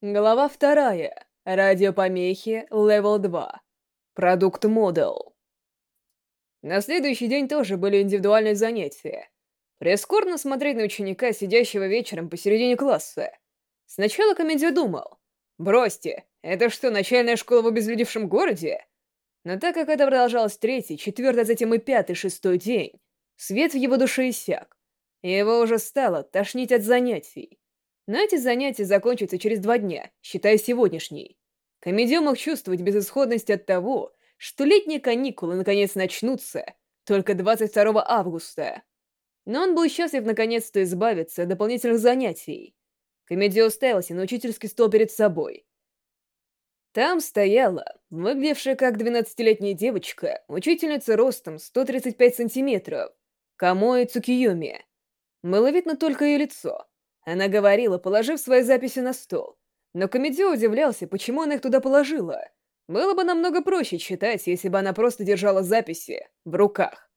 Глава вторая. Радиопомехи, level 2. Product Model. На следующий день тоже были индивидуальные занятия. Прискорбно смотреть на ученика, сидящего вечером посередине класса. Сначала Камидзё думал, бросьте, это что, начальная школа в обезлюдевшем городе? Но так как это продолжалось третий, четвертый, а затем и пятый, шестой день, свет в его душе иссяк. И его уже стало тошнить от занятий. Но эти занятия закончатся через два дня, считая сегодняшний. Комедио мог чувствовать безысходность от того, что летние каникулы наконец начнутся только 22 августа. Но он был счастлив наконец-то избавиться от дополнительных занятий. Комедио уставился на учительский стол перед собой. Там стояла, выглядевшая как 12-летняя девочка, учительница ростом 135 сантиметров, Камоэ Цукиюми. Было видно только ее лицо — она говорила, положив свои записи на стол. Но Комедио удивлялся, почему она их туда положила. Было бы намного проще читать, если бы она просто держала записи в руках.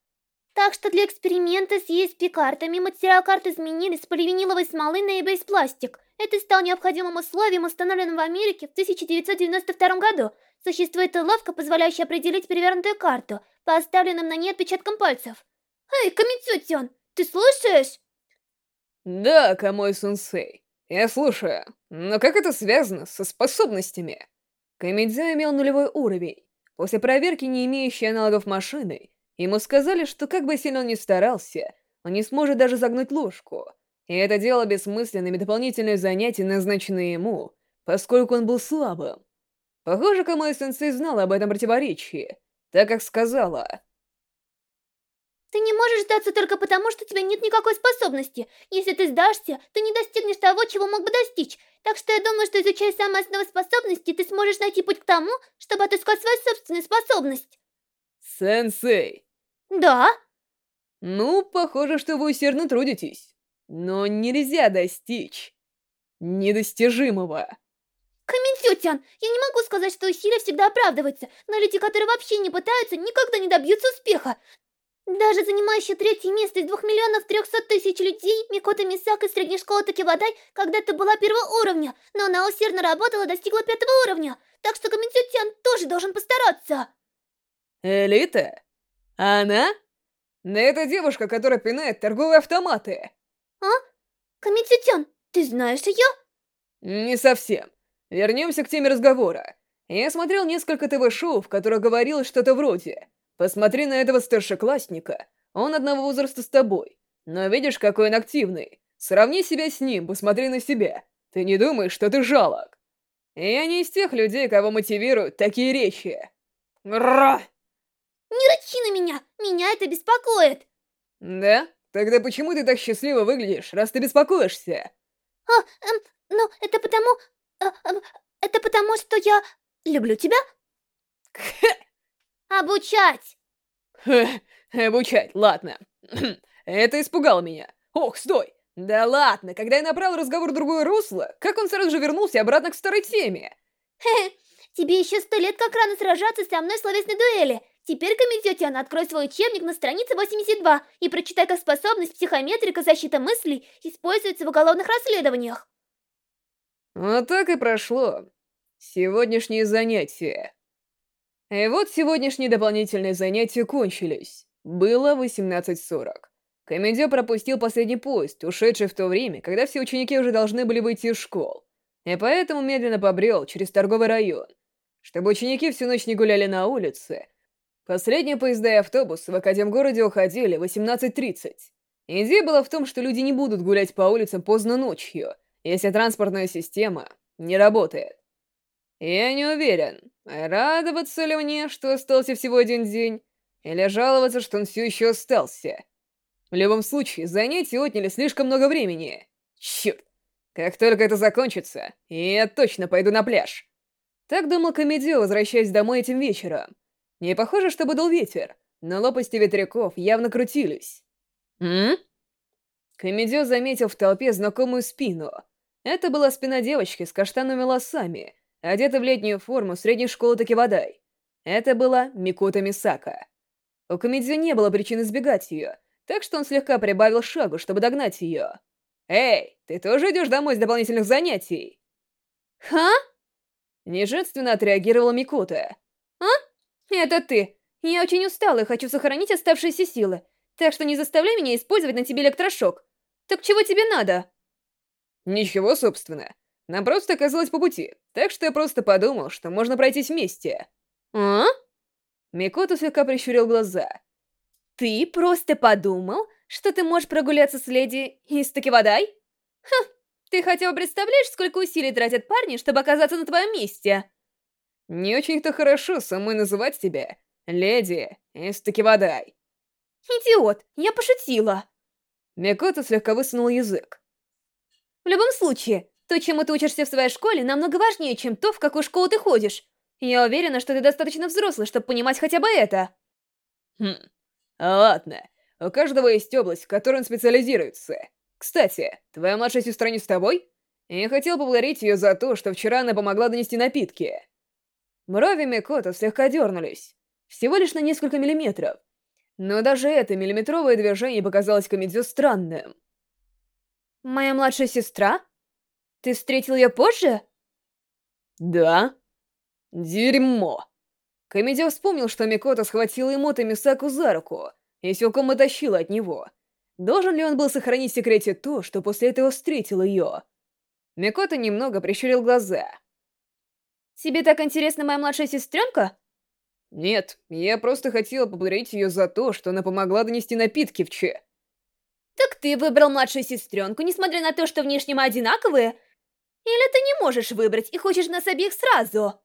Так что для эксперимента с ESP-картами материал карт изменили с поливиниловой смолы на eBay пластик. Это стало необходимым условием, установленным в Америке в 1992 году. Существует уловка, позволяющая определить перевернутую карту, по оставленным на ней отпечаткам пальцев. Эй, Камицутян, ты слушаешь? «Да, Камой-сенсей, я слушаю. Но как это связано со способностями?» Комедзя имел нулевой уровень. После проверки, не имеющей аналогов машины, ему сказали, что как бы сильно он ни старался, он не сможет даже загнуть ложку. И это делало бессмысленными дополнительные занятия, назначенные ему, поскольку он был слабым. Похоже, Камой-сенсей знала об этом противоречии, так как сказала... Ты не можешь сдаться только потому, что у тебя нет никакой способности. Если ты сдашься, ты не достигнешь того, чего мог бы достичь. Так что я думаю, что изучая самые основы способности, ты сможешь найти путь к тому, чтобы отыскать свою собственную способность. Сенсей. Да? Ну, похоже, что вы усердно трудитесь. Но нельзя достичь недостижимого. Каментютян, я не могу сказать, что усилия всегда оправдываются, но люди, которые вообще не пытаются, никогда не добьются успеха. Даже занимающая третье место из двух миллионов трехсот тысяч людей, Микота Мисак из средней школы Такивадай когда-то была первого уровня, но она усердно работала и достигла пятого уровня, так что Камитютян тоже должен постараться. Элита? Она? Да это девушка, которая пинает торговые автоматы. А? Камитютян, ты знаешь ее? Не совсем. Вернемся к теме разговора. Я смотрел несколько ТВ-шоу, в которых говорилось что-то вроде Посмотри на этого старшеклассника. Он одного возраста с тобой. Но видишь, какой он активный. Сравни себя с ним, посмотри на себя. Ты не думаешь, что ты жалок? Я не из тех людей, кого мотивируют такие речи. Ра! Не рычи на меня! Меня это беспокоит! Да? Тогда почему ты так счастливо выглядишь, раз ты беспокоишься? А, эм, ну, это потому... А, а, это потому, что я люблю тебя? Обучать! обучать, ладно. Это испугало меня. Ох, стой! Да ладно, когда я направил разговор в другое русло, как он сразу же вернулся обратно к старой теме? Хе, тебе еще сто лет как рано сражаться со мной в словесной дуэли. Теперь, Комитетиан, открой свой учебник на странице 82 и прочитай, как способность психометрика защита мыслей используется в уголовных расследованиях. Вот так и прошло. Сегодняшнее занятие. И вот сегодняшние дополнительные занятия кончились. Было 18.40. Комедио пропустил последний поезд, ушедший в то время, когда все ученики уже должны были выйти из школ. И поэтому медленно побрел через торговый район. Чтобы ученики всю ночь не гуляли на улице, последние поезда и автобусы в Академгороде уходили в 18.30. Идея была в том, что люди не будут гулять по улицам поздно ночью, если транспортная система не работает. Я не уверен, радоваться ли мне, что остался всего один день, или жаловаться, что он все еще остался. В любом случае, занятия отняли слишком много времени. Черт! Как только это закончится, я точно пойду на пляж. Так думал Комедио, возвращаясь домой этим вечером. Не похоже, что дул ветер, но лопасти ветряков явно крутились. М? Комедио заметил в толпе знакомую спину. Это была спина девочки с каштановыми волосами, одета в летнюю форму средней школы Такивадай. Это была Микота Мисака. У Комедзю не было причин избегать ее, так что он слегка прибавил шагу, чтобы догнать ее. «Эй, ты тоже идешь домой с дополнительных занятий?» Ха? Неженственно отреагировала Микота. А? Это ты. Я очень устала и хочу сохранить оставшиеся силы. Так что не заставляй меня использовать на тебе электрошок. Так чего тебе надо? Ничего, собственно. Нам просто оказалось по пути, так что я просто подумал, что можно пройтись вместе. А? Микото слегка прищурил глаза. Ты просто подумал, что ты можешь прогуляться с леди из Такивадай? Хм, ты хотя бы представляешь, сколько усилий тратят парни, чтобы оказаться на твоем месте? Не очень-то хорошо самой называть тебя леди из Такивадай. Идиот, я пошутила. Микото слегка высунул язык. В любом случае, то, чему ты учишься в своей школе, намного важнее, чем то, в какую школу ты ходишь. Я уверена, что ты достаточно взрослый, чтобы понимать хотя бы это. Хм, ладно. У каждого есть область, в которой он специализируется. Кстати, твоя младшая сестра не с тобой? Я хотел поблагодарить ее за то, что вчера она помогла донести напитки. Брови Микото слегка дернулись. Всего лишь на несколько миллиметров. Но даже это миллиметровое движение показалось Комедзю странным. «Моя младшая сестра? Ты встретил ее позже?» «Да», Дерьмо. Комедио вспомнил, что Микото схватила Эмото Мисаку за руку и силком оттащила от него. Должен ли он был сохранить в секрете то, что после этого встретил ее? Микото немного прищурил глаза. «Тебе так интересна моя младшая сестренка?» «Нет, я просто хотела поблагодарить ее за то, что она помогла донести напитки в Че». «Так ты выбрал младшую сестренку, несмотря на то, что внешне мы одинаковые? Или ты не можешь выбрать и хочешь нас обеих сразу?»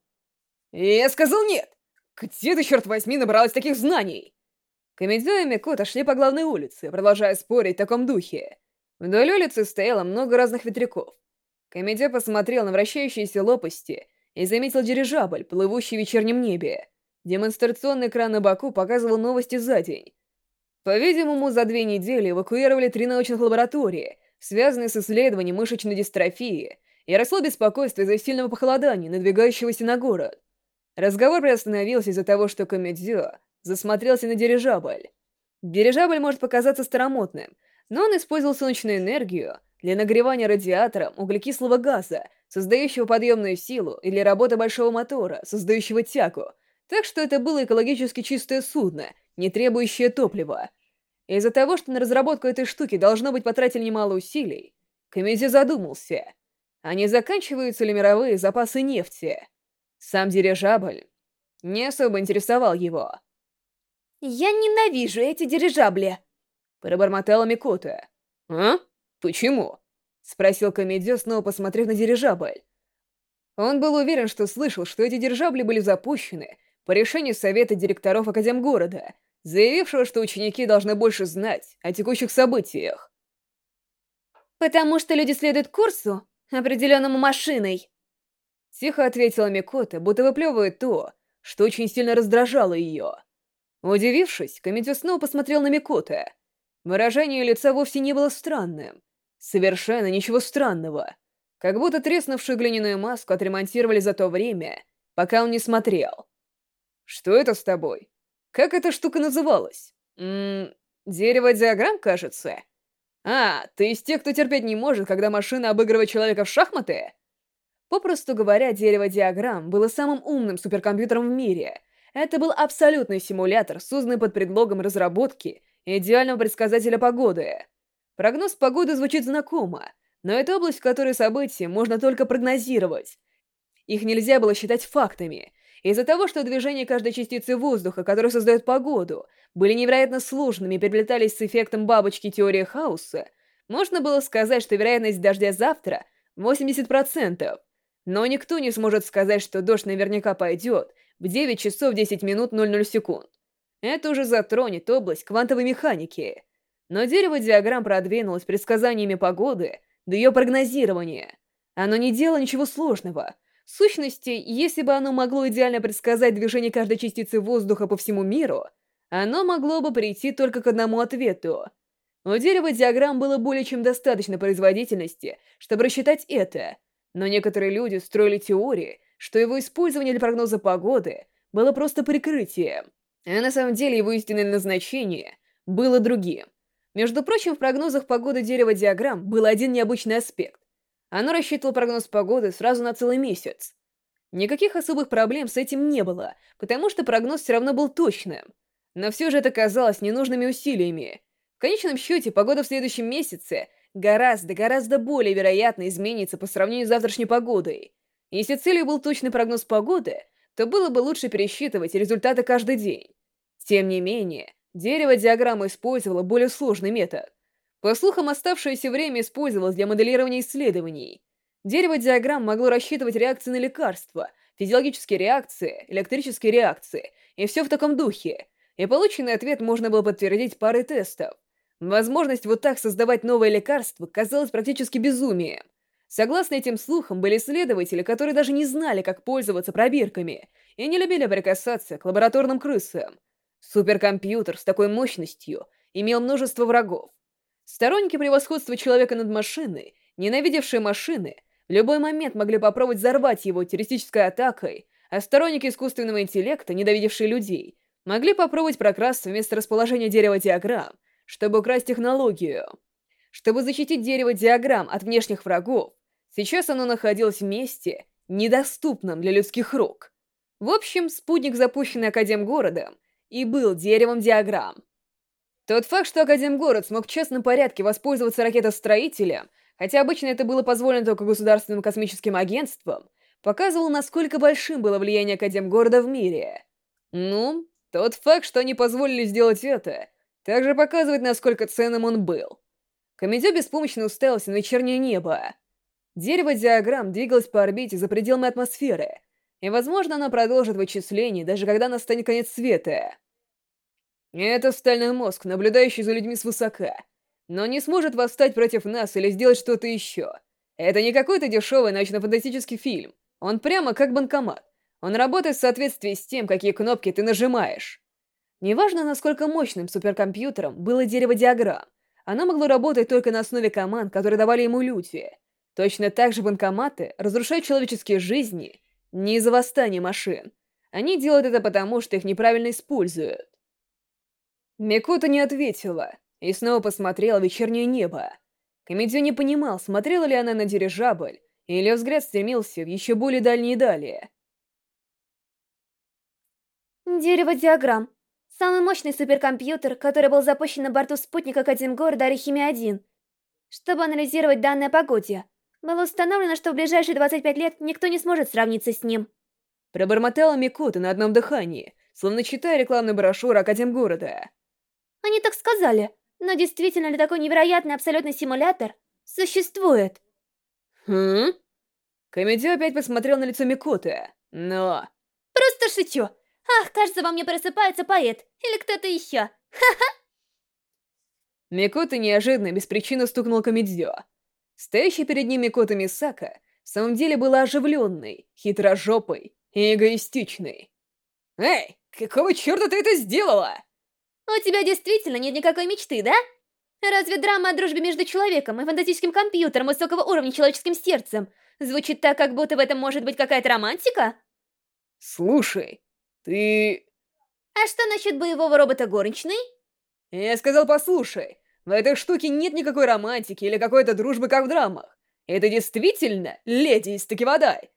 «Я сказал нет! Где ты, черт возьми, набралась таких знаний?» Комедио и Микото шли по главной улице, продолжая спорить в таком духе. Вдоль улицы стояло много разных ветряков. Комедио посмотрел на вращающиеся лопасти и заметил дирижабль, плывущий в вечернем небе. Демонстрационный экран на боку показывал новости за день. По-видимому, за две недели эвакуировали три научных лаборатории, связанные с исследованием мышечной дистрофии, и росло беспокойство из-за сильного похолодания, надвигающегося на город. Разговор приостановился из-за того, что Комедзё засмотрелся на дирижабль. Дирижабль может показаться старомодным, но он использовал солнечную энергию для нагревания радиатором углекислого газа, создающего подъемную силу, или работы большого мотора, создающего тягу, так что это было экологически чистое судно, не требующее топлива. Из-за того, что на разработку этой штуки должно быть потратили немало усилий, Комедзи задумался, а не заканчиваются ли мировые запасы нефти? Сам дирижабль не особо интересовал его. «Я ненавижу эти дирижабли!» Пробормотала Микота. «А? Почему?» Спросил Комедио, снова посмотрев на дирижабль. Он был уверен, что слышал, что эти дирижабли были запущены по решению Совета директоров Академгорода, заявившего, что ученики должны больше знать о текущих событиях. «Потому что люди следуют курсу, определенному машиной», Тихо ответила Микота, будто выплевывая то, что очень сильно раздражало ее. Удивившись, Комедио снова посмотрел на Микота. Выражение лица вовсе не было странным. Совершенно ничего странного. Как будто треснувшую глиняную маску отремонтировали за то время, пока он не смотрел. «Что это с тобой? Как эта штука называлась? Ммм, дерево-диаграмм, кажется? А, ты из тех, кто терпеть не может, когда машина обыгрывает человека в шахматы?» Попросту говоря, дерево диаграмм было самым умным суперкомпьютером в мире. Это был абсолютный симулятор, созданный под предлогом разработки идеального предсказателя погоды. Прогноз погоды звучит знакомо, но это область, в которой события можно только прогнозировать. Их нельзя было считать фактами. Из-за того, что движения каждой частицы воздуха, которая создает погоду, были невероятно сложными и переплетались с эффектом бабочки теории хаоса, можно было сказать, что вероятность дождя завтра 80%, но никто не сможет сказать, что дождь наверняка пойдет в 9 часов 10 минут 00 секунд. Это уже затронет область квантовой механики. Но дерево диаграмм продвинулось предсказаниями погоды до ее прогнозирования. Оно не делало ничего сложного. В сущности, если бы оно могло идеально предсказать движение каждой частицы воздуха по всему миру, оно могло бы прийти только к одному ответу. У дерева диаграмм было более чем достаточно производительности, чтобы рассчитать это — но некоторые люди строили теории, что его использование для прогноза погоды было просто прикрытием, а на самом деле его истинное назначение было другим. Между прочим, в прогнозах погоды дерева диаграмм был один необычный аспект. Оно рассчитывало прогноз погоды сразу на целый месяц. Никаких особых проблем с этим не было, потому что прогноз все равно был точным. Но все же это казалось ненужными усилиями. В конечном счете, погода в следующем месяце гораздо-гораздо более вероятно изменится по сравнению с завтрашней погодой. Если целью был точный прогноз погоды, то было бы лучше пересчитывать результаты каждый день. Тем не менее, дерево диаграммы использовало более сложный метод. По слухам, оставшееся время использовалось для моделирования исследований. Дерево диаграмм могло рассчитывать реакции на лекарства, физиологические реакции, электрические реакции, и все в таком духе. И полученный ответ можно было подтвердить парой тестов. Возможность вот так создавать новое лекарство казалась практически безумием. Согласно этим слухам, были исследователи, которые даже не знали, как пользоваться пробирками, и не любили прикасаться к лабораторным крысам. Суперкомпьютер с такой мощностью имел множество врагов. Сторонники превосходства человека над машиной, ненавидевшие машины, в любой момент могли попробовать взорвать его террористической атакой, а сторонники искусственного интеллекта, ненавидевшие людей, могли попробовать прокрасться вместо расположения дерева диаграмм, чтобы украсть технологию. Чтобы защитить дерево диаграмм от внешних врагов, сейчас оно находилось в месте, недоступном для людских рук. В общем, спутник, запущенный Академгородом, и был деревом диаграмм. Тот факт, что Академгород смог в частном порядке воспользоваться ракетостроителем, хотя обычно это было позволено только государственным космическим агентствам, показывал, насколько большим было влияние Академгорода в мире. Ну, тот факт, что они позволили сделать это, также показывает, насколько ценным он был. Комедио беспомощно уставился на вечернее небо. Дерево диаграмм двигалось по орбите за пределами атмосферы, и, возможно, оно продолжит вычисление, даже когда настанет конец света. Это стальной мозг, наблюдающий за людьми свысока, но не сможет восстать против нас или сделать что-то еще. Это не какой-то дешевый научно-фантастический фильм. Он прямо как банкомат. Он работает в соответствии с тем, какие кнопки ты нажимаешь. Неважно, насколько мощным суперкомпьютером было дерево диаграмм, она могла работать только на основе команд, которые давали ему люди. Точно так же банкоматы разрушают человеческие жизни не из-за восстания машин. Они делают это потому, что их неправильно используют. Микота не ответила и снова посмотрела в вечернее небо. Комедио не понимал, смотрела ли она на дирижабль, или взгляд стремился в еще более дальние дали. Дерево диаграмм. Самый мощный суперкомпьютер, который был запущен на борту спутника Академгорода Арихимия-1, чтобы анализировать данные о погоде. Было установлено, что в ближайшие 25 лет никто не сможет сравниться с ним. Пробормотала Микота на одном дыхании, словно читая рекламную брошюру Академгорода. Они так сказали, но действительно ли такой невероятный абсолютный симулятор существует? Хм? Комедио опять посмотрел на лицо Микоты, но... Просто шучу. Ах, кажется, во мне просыпается поэт. Или кто-то еще. Ха-ха! Микота неожиданно, без причины стукнул Комедзё. Стоящий перед ним Микота Мисака в самом деле была оживленной, хитрожопой и эгоистичной. «Эй, какого черта ты это сделала?» У тебя действительно нет никакой мечты, да? Разве драма о дружбе между человеком и фантастическим компьютером высокого уровня человеческим сердцем звучит так, как будто в этом может быть какая-то романтика? Слушай, ты... А что насчет боевого робота горничной? Я сказал, послушай, в этой штуке нет никакой романтики или какой-то дружбы, как в драмах. Это действительно леди из Такивадай.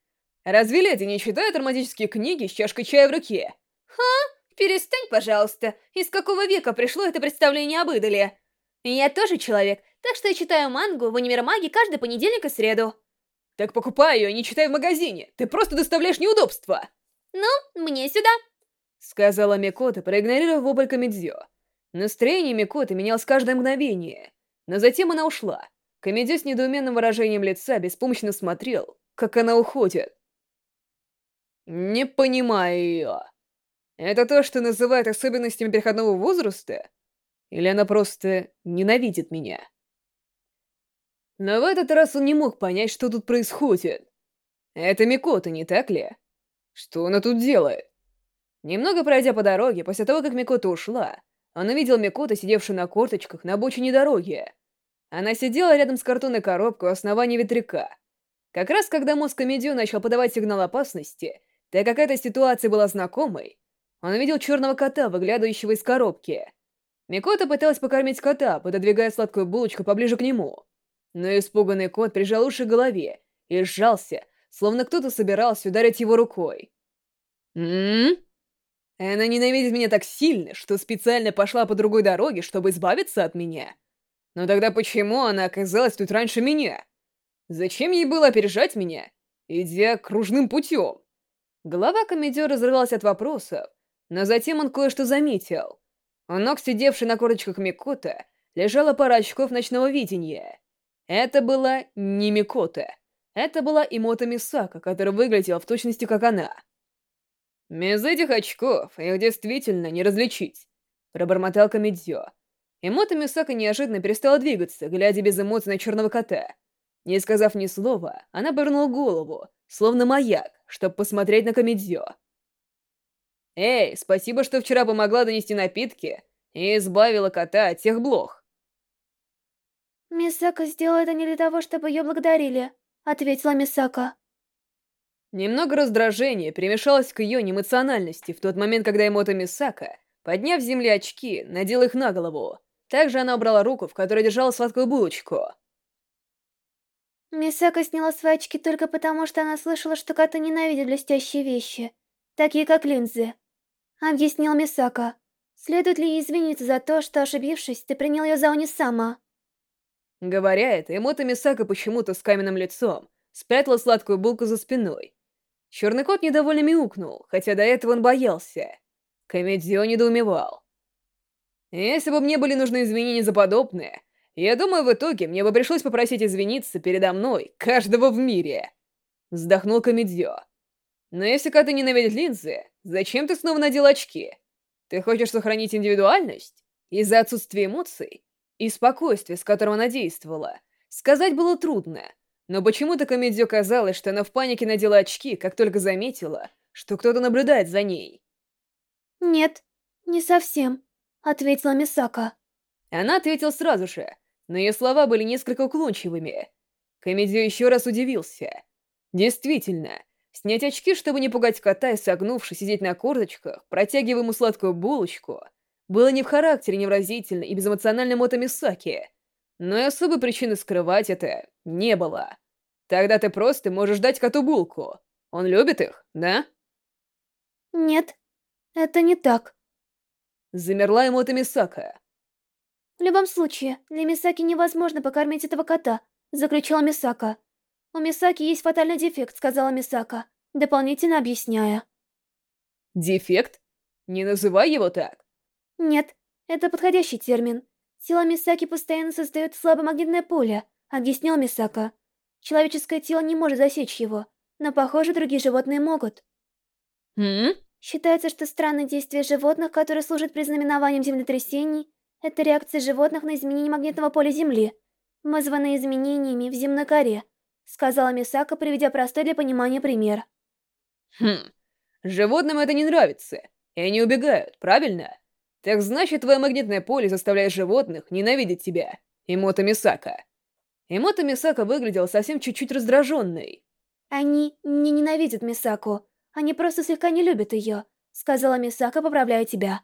Разве леди не читают романтические книги с чашкой чая в руке? Ха? Перестань, пожалуйста. Из какого века пришло это представление об идоле? Я тоже человек, так что я читаю мангу в универмаге каждый понедельник и среду. Так покупай ее и не читай в магазине. Ты просто доставляешь неудобства. Ну, мне сюда. Сказала Микота, проигнорировав вопль Комедзё. Настроение Микоты менялось каждое мгновение. Но затем она ушла. Комедзё с недоуменным выражением лица беспомощно смотрел, как она уходит. «Не понимаю ее», это то, что называют особенностями переходного возраста? Или она просто ненавидит меня? Но в этот раз он не мог понять, что тут происходит. Это Микота, не так ли? Что она тут делает? Немного пройдя по дороге, после того, как Микота ушла, он увидел Микота, сидевшую на корточках на обочине дороги. Она сидела рядом с картонной коробкой у основания ветряка. Как раз когда мозг Комедио начал подавать сигнал опасности, так как эта ситуация была знакомой, он увидел черного кота, выглядывающего из коробки. Микота пыталась покормить кота, пододвигая сладкую булочку поближе к нему. Но испуганный кот прижал уши к голове и сжался, словно кто-то собирался ударить его рукой. «М-м-м?» Она ненавидит меня так сильно, что специально пошла по другой дороге, чтобы избавиться от меня. Но тогда почему она оказалась тут раньше меня? Зачем ей было опережать меня, идя кружным путем? Голова комедио разрывалась от вопросов, но затем он кое-что заметил. У ног сидевшей на корточках Микота лежала пара очков ночного видения. Это была не Микота. Это была Имота Мисака, которая выглядела в точности как она. «Без этих очков их действительно не различить», — пробормотал Комедзё. Имота Мисака неожиданно перестала двигаться, глядя без эмоций на черного кота. Не сказав ни слова, она повернула голову, словно маяк, чтобы посмотреть на Комедзё. «Эй, спасибо, что вчера помогла донести напитки и избавила кота от тех блох». «Мисака сделала это не для того, чтобы ее благодарили», — ответила Мисака. Немного раздражения примешалось к ее неэмоциональности в тот момент, когда Эмота Мисака, подняв с земли очки, надела их на голову. Также она убрала руку, в которой держала сладкую булочку. Мисака сняла свои очки только потому, что она слышала, что коты ненавидят блестящие вещи, такие как линзы. Объяснил Мисака. Следует ли извиниться за то, что, ошибившись, ты принял ее за Унисама? Говоря это, Эмота Мисака почему-то с каменным лицом спрятала сладкую булку за спиной. Черный кот недовольно мяукнул, хотя до этого он боялся. Комедио недоумевал. Если бы мне были нужны извинения за подобное, я думаю, в итоге мне бы пришлось попросить извиниться передо мной каждого в мире. Вздохнул Комедио. Но если коты ненавидят линзы, зачем ты снова надел очки? Ты хочешь сохранить индивидуальность? Из-за отсутствия эмоций? И спокойствия, с которым она действовала? Сказать было трудно, но почему-то Комедио казалось, что она в панике надела очки, как только заметила, что кто-то наблюдает за ней. «Нет, не совсем», — ответила Мисака. Она ответила сразу же, но ее слова были несколько уклончивыми. Комедио еще раз удивился. Действительно, снять очки, чтобы не пугать кота и согнувшись сидеть на корточках, протягивая ему сладкую булочку, было не в характере невразительно и безэмоционально Мото Мисаки. Но и особой причины скрывать это не было. Тогда ты просто можешь дать коту булку. Он любит их, да? Нет, это не так. Замерла ему эта Мисака. В любом случае, для Мисаки невозможно покормить этого кота, заключила Мисака. У Мисаки есть фатальный дефект, сказала Мисака, дополнительно объясняя. Дефект? Не называй его так. Нет, это подходящий термин. Тело Мисаки постоянно создает слабомагнитное поле, объяснил Мисака. Человеческое тело не может засечь его, но, похоже, другие животные могут. Хм? Считается, что странные действия животных, которые служат признаменованием землетрясений, это реакция животных на изменение магнитного поля Земли, вызванные изменениями в земной коре, сказала Мисака, приведя простой для понимания пример. Хм, животным это не нравится, и они убегают, правильно? Так значит, твое магнитное поле заставляет животных ненавидеть тебя, Имота Мисака. Имота Мисака выглядела совсем чуть-чуть раздраженной. Они не ненавидят Мисаку, они просто слегка не любят ее, сказала Мисака, поправляя тебя.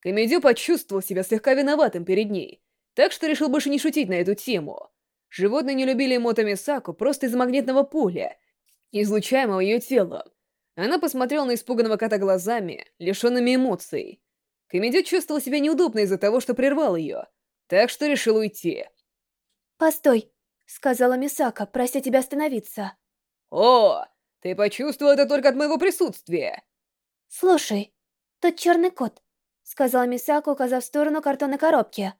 Комедио почувствовал себя слегка виноватым перед ней, так что решил больше не шутить на эту тему. Животные не любили Имота Мисаку просто из магнитного поля, излучаемого ее телом, она посмотрела на испуганного кота глазами, лишенными эмоций. Комедио чувствовал себя неудобно из-за того, что прервал ее, так что решил уйти. «Постой», — сказала Мисака, прося тебя остановиться. «О, ты почувствовал это только от моего присутствия!» «Слушай, тот черный кот», — сказала Мисака, указав в сторону картонной коробки.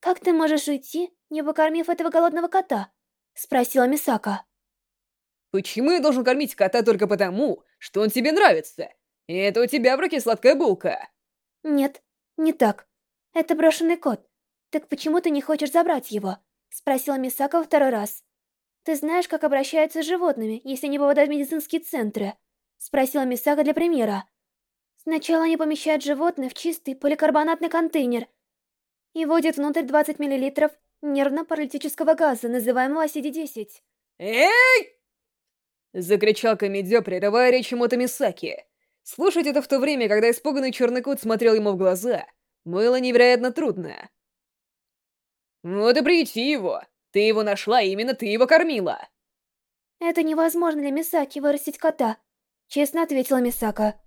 «Как ты можешь уйти, не покормив этого голодного кота?» — спросила Мисака. Почему я должен кормить кота только потому, что он тебе нравится? И это у тебя в руке сладкая булка. Нет, не так. Это брошенный кот. Так почему ты не хочешь забрать его? Спросила Мисака во второй раз. Ты знаешь, как обращаются с животными, если они попадают в медицинские центры? Спросила Мисака для примера. Сначала они помещают животное в чистый поликарбонатный контейнер и вводят внутрь 20 мл нервно-паралитического газа, называемого CD-10. Эй! Закричал Камедзё, прерывая речь Мото Мисаки. Слушать это в то время, когда испуганный черный кот смотрел ему в глаза, было невероятно трудно. Вот и приюти его. Ты его нашла, именно ты его кормила. Это невозможно для Мисаки вырастить кота, честно ответила Мисака.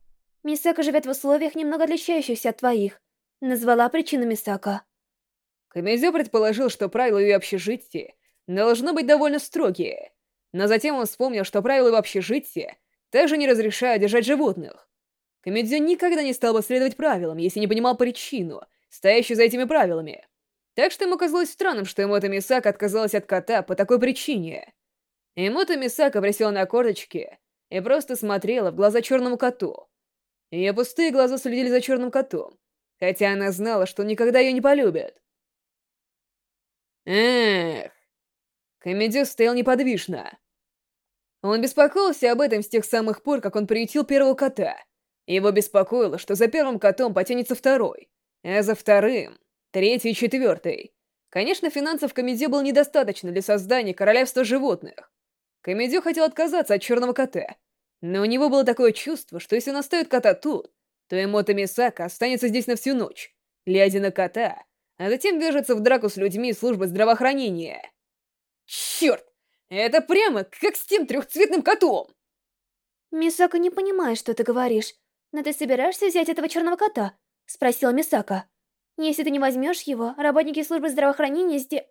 Мисака живет в условиях, немного отличающихся от твоих. Назвала причину Мисака. Камедзё предположил, что правила ее общежития должны быть довольно строгие. Но затем он вспомнил, что правила в общежитии также не разрешают держать животных. Камедзё никогда не стал бы следовать правилам, если не понимал причину, стоящую за этими правилами. Так что ему казалось странным, что Эмота Мисака отказалась от кота по такой причине. Эмота Мисака присела на корточки и просто смотрела в глаза черному коту. Ее пустые глаза следили за черным котом, хотя она знала, что никогда ее не полюбит. Эх. Комедио стоял неподвижно. Он беспокоился об этом с тех самых пор, как он приютил первого кота. Его беспокоило, что за первым котом потянется второй, а за вторым — третий и четвертый. Конечно, финансов Комедио было недостаточно для создания королевства животных. Комедио хотел отказаться от черного кота, но у него было такое чувство, что если он оставит кота тут, то Эмота Мисака останется здесь на всю ночь, глядя на кота, а затем вяжется в драку с людьми из службы здравоохранения. Черт! Это прямо как с тем трехцветным котом! Мисака не понимает, что ты говоришь. Но ты собираешься взять этого черного кота? Спросила Мисака. Если ты не возьмешь его, работники службы здравоохранения здесь...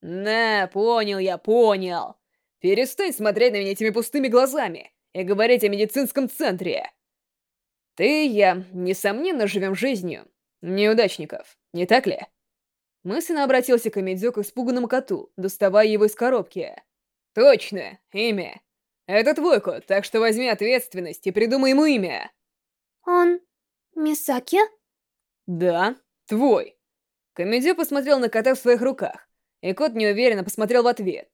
На, понял я, понял. Перестань смотреть на меня этими пустыми глазами и говорить о медицинском центре. Ты и я, несомненно, живем жизнью неудачников, не так ли? Мысленно обратился к Амедзё к испуганному коту, доставая его из коробки. «Точно, имя. Это твой кот, так что возьми ответственность и придумай ему имя». «Он... Мисаки?» «Да, твой». Комедио посмотрел на кота в своих руках, и кот неуверенно посмотрел в ответ.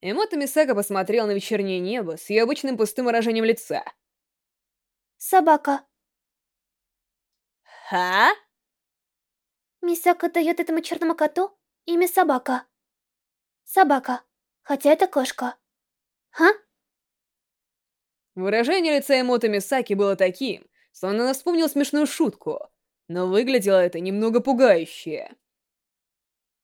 Эмото Мисака посмотрел на вечернее небо с ее обычным пустым выражением лица. «Собака». «Ха?» Мисака дает этому черному коту имя Собака. Собака, хотя это кошка. Ха? Выражение лица Эмото Мисаки было таким, словно она вспомнила смешную шутку, но выглядело это немного пугающе.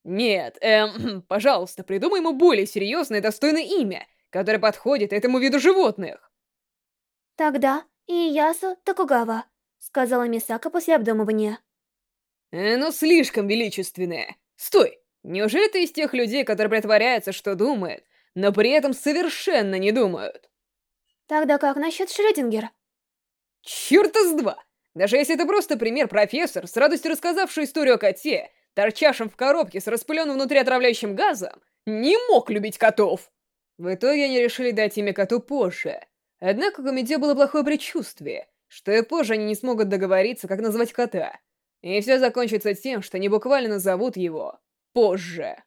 Нет, эм, пожалуйста, придумай ему более серьезное и достойное имя, которое подходит этому виду животных. Тогда Иясу Токугава, сказала Мисака после обдумывания. Оно слишком величественное. Стой! Неужели ты из тех людей, которые притворяются, что думают, но при этом совершенно не думают? Тогда как насчет Шрёдингер? Чёрта с два! Даже если это просто пример профессор, с радостью рассказавший историю о коте, торчавшем в коробке с распыленным внутри отравляющим газом, не мог любить котов. В итоге они решили дать имя коту позже. Однако у комедия было плохое предчувствие, что и позже они не смогут договориться, как назвать кота — и все закончится тем, что они буквально назовут его позже.